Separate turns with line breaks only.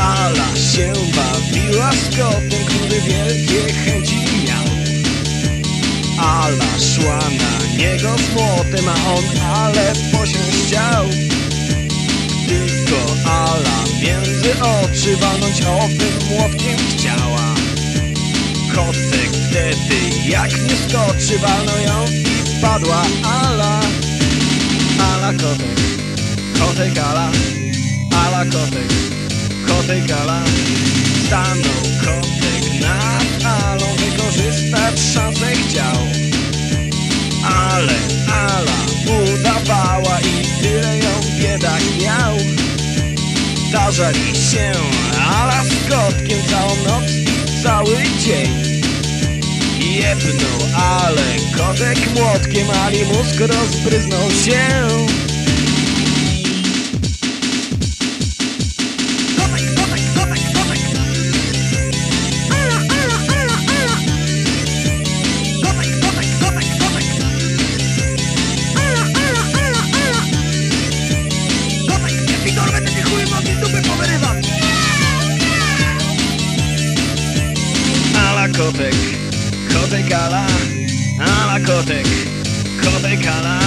Ala się bawiła z kotem, który wielkie chęci miał. Ala szła na niego młotem, a on ale posiąść chciał Tylko Ala między oczy walnąć owym młotkiem chciała. Kotek wtedy jak nie skoczy walnął ją i padła Ala. Ala kotek, kotek Ala. Ala kotek, Ala Stanął kotek nad Alą Wykorzystać szansę chciał Ale Ala udawała i tyle ją biedak miał. Zdarzali się Ala z kotkiem całą noc i cały dzień. Jebnął, ale kotek młotkiem Ali mózg rozbryznął się
コテクコテからアナコテクコテ
から